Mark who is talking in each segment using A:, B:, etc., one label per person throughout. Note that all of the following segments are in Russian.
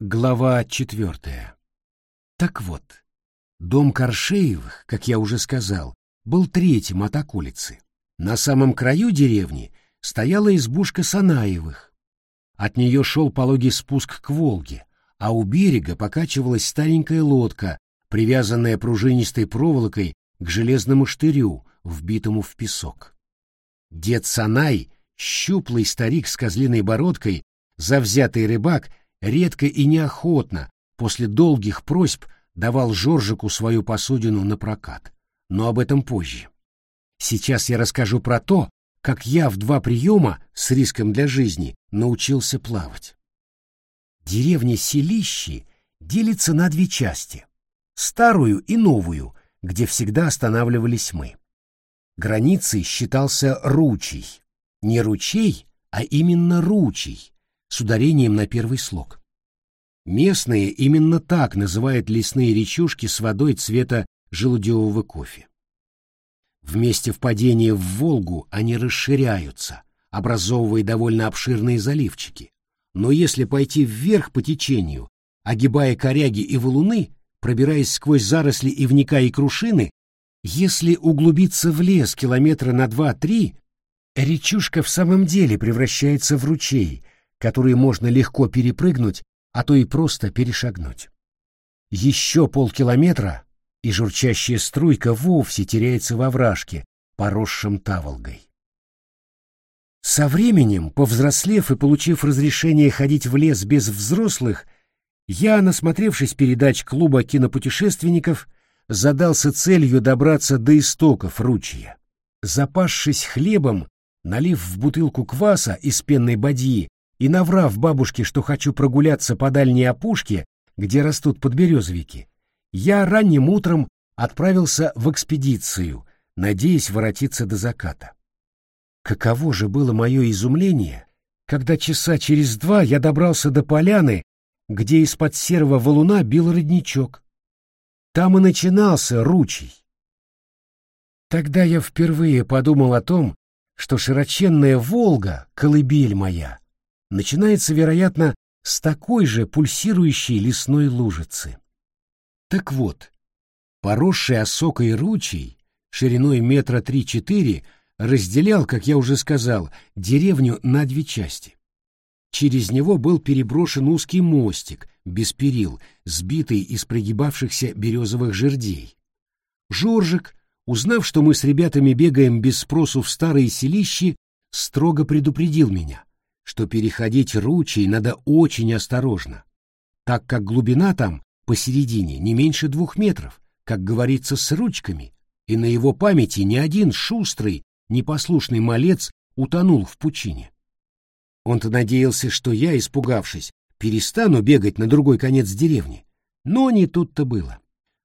A: Глава четвертая. Так вот, дом Коршеевых, как я уже сказал, был третьим от околицы. На самом краю деревни стояла избушка Санаевых. От нее шел пологий спуск к Волге, а у берега покачивалась старенькая лодка, привязанная пружинистой проволокой к железному штырю, вбитому в песок. Дед Санай, щуплый старик с козлиной бородкой, завзятый рыбак, редко и неохотно, после долгих просьб, давал Жоржику свою посудину на прокат. Но об этом позже. Сейчас я расскажу про то, как я в два приема с риском для жизни научился плавать. Деревня Селищи делится на две части — старую и новую, где всегда останавливались мы. Границей считался ручей. Не ручей, а именно ручей, с ударением на первый слог. Местные именно так называют лесные речушки с водой цвета желудевого кофе. В месте впадения в Волгу они расширяются, образовывая довольно обширные заливчики. Но если пойти вверх по течению, огибая коряги и валуны, пробираясь сквозь заросли ивника и крушины, если углубиться в лес километра на два-три, речушка в самом деле превращается в ручей, который можно легко перепрыгнуть, а то и просто перешагнуть. Еще полкилометра, и журчащая струйка вовсе теряется во вражке, поросшем таволгой. Со временем, повзрослев и получив разрешение ходить в лес без взрослых, я, насмотревшись передач клуба кинопутешественников, задался целью добраться до истоков ручья. Запасшись хлебом, налив в бутылку кваса из пенной бадьи и наврав бабушке, что хочу прогуляться по дальней опушке, где растут подберезовики, я ранним утром отправился в экспедицию, надеясь воротиться до заката. Каково же было мое изумление, когда часа через два я добрался до поляны, где из-под серого валуна бил родничок. Там и начинался ручей. Тогда я впервые подумал о том, что широченная Волга, колыбель моя, начинается, вероятно, с такой же пульсирующей лесной лужицы. Так вот, поросший осокой ручей, шириной метра три-четыре, разделял, как я уже сказал, деревню на две части. Через него был переброшен узкий мостик, без перил, сбитый из прогибавшихся березовых жердей. Жоржик, узнав, что мы с ребятами бегаем без спросу в старые селищи, строго предупредил меня что переходить ручей надо очень осторожно, так как глубина там посередине не меньше двух метров, как говорится, с ручками, и на его памяти ни один шустрый, непослушный малец утонул в пучине. Он-то надеялся, что я, испугавшись, перестану бегать на другой конец деревни, но не тут-то было.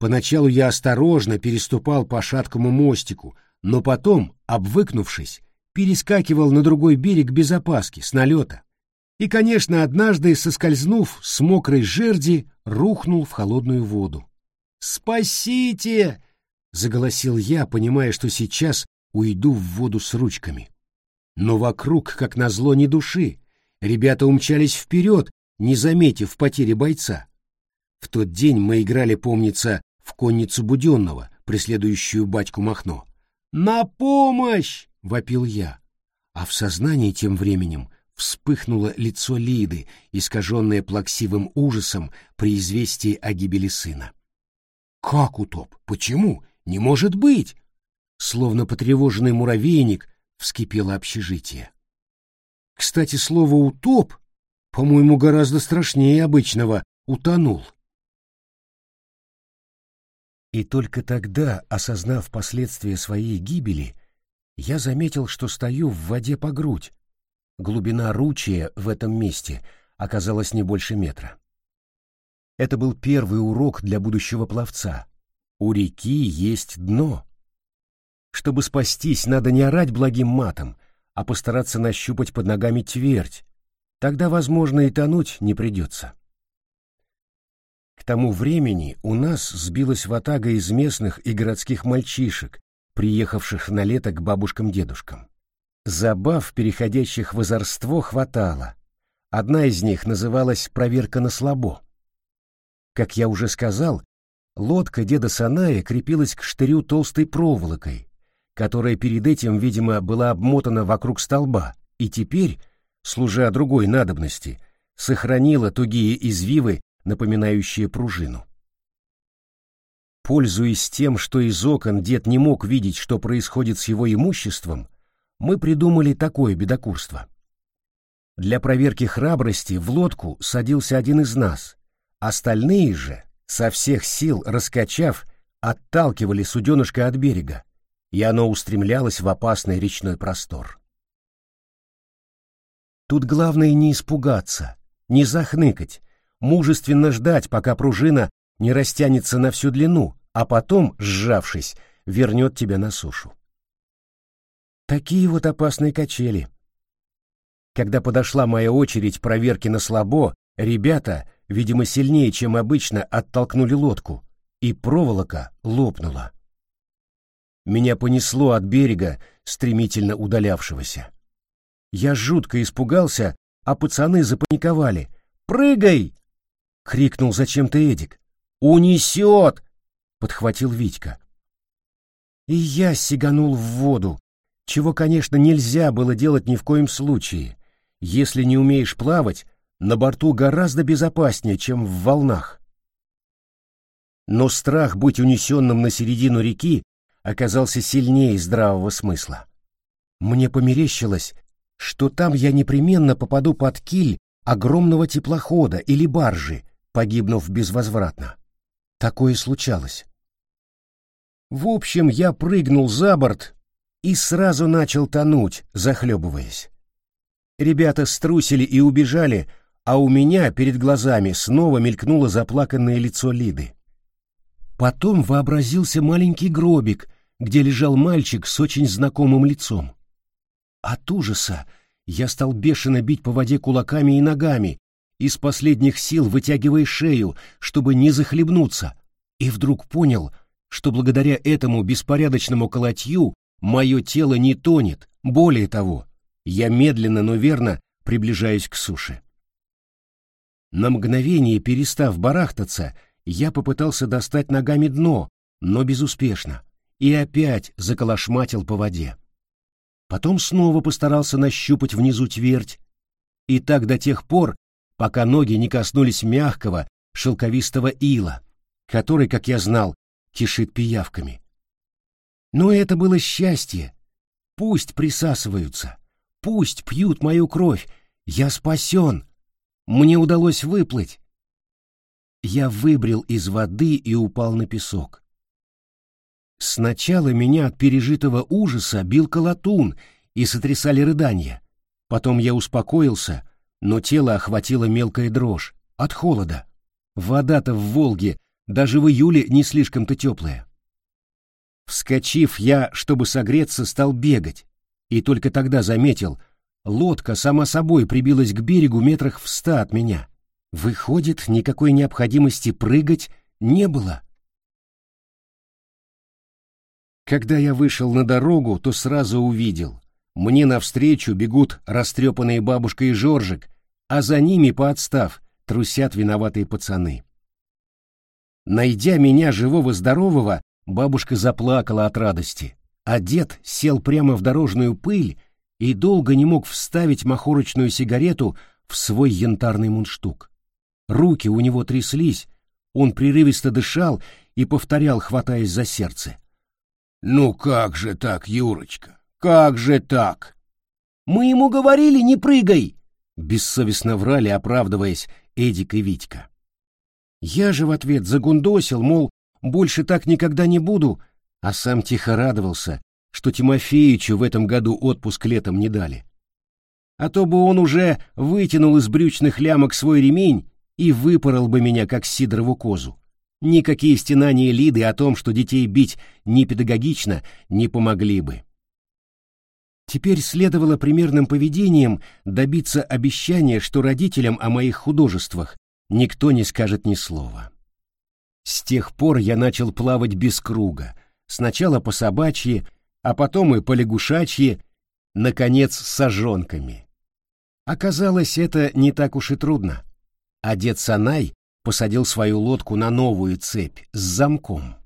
A: Поначалу я осторожно переступал по шаткому мостику, но потом, обвыкнувшись, перескакивал на другой берег без опаски, с налета. И, конечно, однажды, соскользнув с мокрой жерди, рухнул в холодную воду. «Спасите!» — заголосил я, понимая, что сейчас уйду в воду с ручками. Но вокруг, как назло, ни души. Ребята умчались вперед, не заметив потери бойца. В тот день мы играли, помнится, в конницу Буденного, преследующую батьку Махно. «На помощь!» — вопил я. А в сознании тем временем вспыхнуло лицо Лиды, искаженное плаксивым ужасом при известии о гибели сына. «Как утоп? Почему? Не может быть!» Словно потревоженный муравейник вскипело общежитие. Кстати, слово «утоп», по-моему, гораздо страшнее обычного «утонул». И только тогда, осознав последствия своей гибели, я заметил, что стою в воде по грудь. Глубина ручья в этом месте оказалась не больше метра. Это был первый урок для будущего пловца. У реки есть дно. Чтобы спастись, надо не орать благим матом, а постараться нащупать под ногами твердь. Тогда, возможно, и тонуть не придется. К тому времени у нас сбилась ватага из местных и городских мальчишек, приехавших на лето к бабушкам-дедушкам. Забав, переходящих в озорство, хватало, Одна из них называлась «Проверка на слабо». Как я уже сказал, лодка деда Саная крепилась к штырю толстой проволокой, которая перед этим, видимо, была обмотана вокруг столба, и теперь, служа другой надобности, сохранила тугие извивы, напоминающие пружину. Пользуясь тем, что из окон дед не мог видеть, что происходит с его имуществом, мы придумали такое бедокурство. Для проверки храбрости в лодку садился один из нас, остальные же, со всех сил раскачав, отталкивали суденышко от берега, и оно устремлялось в опасный речной простор. Тут главное не испугаться, не захныкать, мужественно ждать, пока пружина не растянется на всю длину, а потом, сжавшись, вернет тебя на сушу. Такие вот опасные качели. Когда подошла моя очередь проверки на слабо, ребята, видимо, сильнее, чем обычно, оттолкнули лодку, и проволока лопнула. Меня понесло от берега, стремительно удалявшегося. Я жутко испугался, а пацаны запаниковали. «Прыгай!» — крикнул зачем-то Эдик. «Унесет!» — подхватил Витька. И я сиганул в воду, чего, конечно, нельзя было делать ни в коем случае. Если не умеешь плавать, на борту гораздо безопаснее, чем в волнах. Но страх быть унесенным на середину реки оказался сильнее здравого смысла. Мне померещилось, что там я непременно попаду под киль огромного теплохода или баржи, погибнув безвозвратно. Такое случалось. В общем, я прыгнул за борт и сразу начал тонуть, захлебываясь. Ребята струсили и убежали, а у меня перед глазами снова мелькнуло заплаканное лицо Лиды. Потом вообразился маленький гробик, где лежал мальчик с очень знакомым лицом. От ужаса я стал бешено бить по воде кулаками и ногами, из последних сил вытягивая шею, чтобы не захлебнуться, и вдруг понял, что благодаря этому беспорядочному колотью мое тело не тонет, более того, я медленно, но верно приближаюсь к суше. На мгновение перестав барахтаться, я попытался достать ногами дно, но безуспешно, и опять заколошматил по воде. Потом снова постарался нащупать внизу твердь, и так до тех пор, пока ноги не коснулись мягкого, шелковистого ила, который, как я знал, кишит пиявками. Но это было счастье. Пусть присасываются, пусть пьют мою кровь, я спасен. Мне удалось выплыть. Я выбрел из воды и упал на песок. Сначала меня от пережитого ужаса бил колотун и сотрясали рыдания. Потом я успокоился, но тело охватило мелкая дрожь от холода. Вода-то в Волге даже в июле не слишком-то теплая. Вскочив, я, чтобы согреться, стал бегать, и только тогда заметил, лодка сама собой прибилась к берегу метрах в ста от меня. Выходит, никакой необходимости прыгать не было. Когда я вышел на дорогу, то сразу увидел. Мне навстречу бегут растрепанные бабушка и Жоржик, а за ними, поотстав, трусят виноватые пацаны. Найдя меня живого-здорового, бабушка заплакала от радости, а дед сел прямо в дорожную пыль и долго не мог вставить махорочную сигарету в свой янтарный мундштук. Руки у него тряслись, он прерывисто дышал и повторял, хватаясь за сердце. «Ну как же так, Юрочка? Как же так?» «Мы ему говорили, не прыгай!» Бессовестно врали, оправдываясь Эдик и Витька. Я же в ответ загундосил, мол, больше так никогда не буду, а сам тихо радовался, что Тимофеичу в этом году отпуск летом не дали. А то бы он уже вытянул из брючных лямок свой ремень и выпорол бы меня, как сидорову козу. Никакие стенания Лиды о том, что детей бить не педагогично, не помогли бы. Теперь следовало примерным поведением добиться обещания, что родителям о моих художествах никто не скажет ни слова. С тех пор я начал плавать без круга, сначала по собачьи, а потом и по лягушачьи, наконец, с сожонками. Оказалось, это не так уж и трудно. А дед Санай посадил свою лодку на новую цепь с замком.